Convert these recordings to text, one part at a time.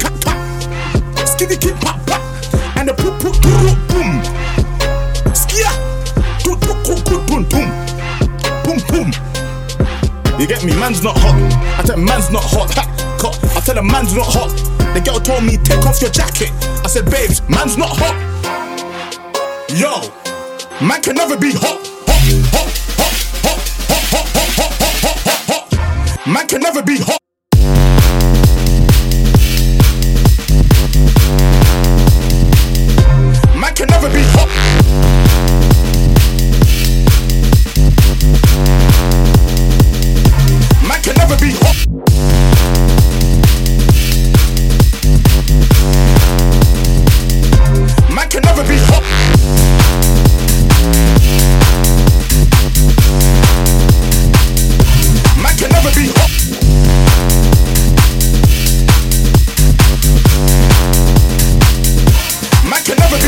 pop, pop. Skitty kid pop, pop. And the poop, poop, poop, boom. Skia. Toot, toot, toot, boom, boom. Boom, boom. You get me? Man's not hot. I tell man's not hot. Ha, cut. I tell a man's not hot. The girl told me, take off your jacket. I said, babes, man's not hot. Yo, man can never be. Hot, hot, hot, hot, hot, hot, hot, hot, hot, hot, hot. Man can never be hot. Never be hot. Man can never be hot. Man can never be hot. Man can never be hot.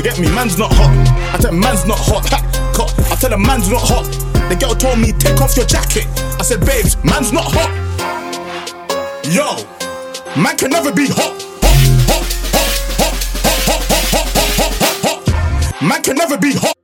You get me? Man's not hot. I tell man's not hot. Ha. I tell a man's not hot. The girl told me, take off your jacket. I said, babes, man's not hot. Yo, man can never be hot. hot, hot, hot man can never be hot.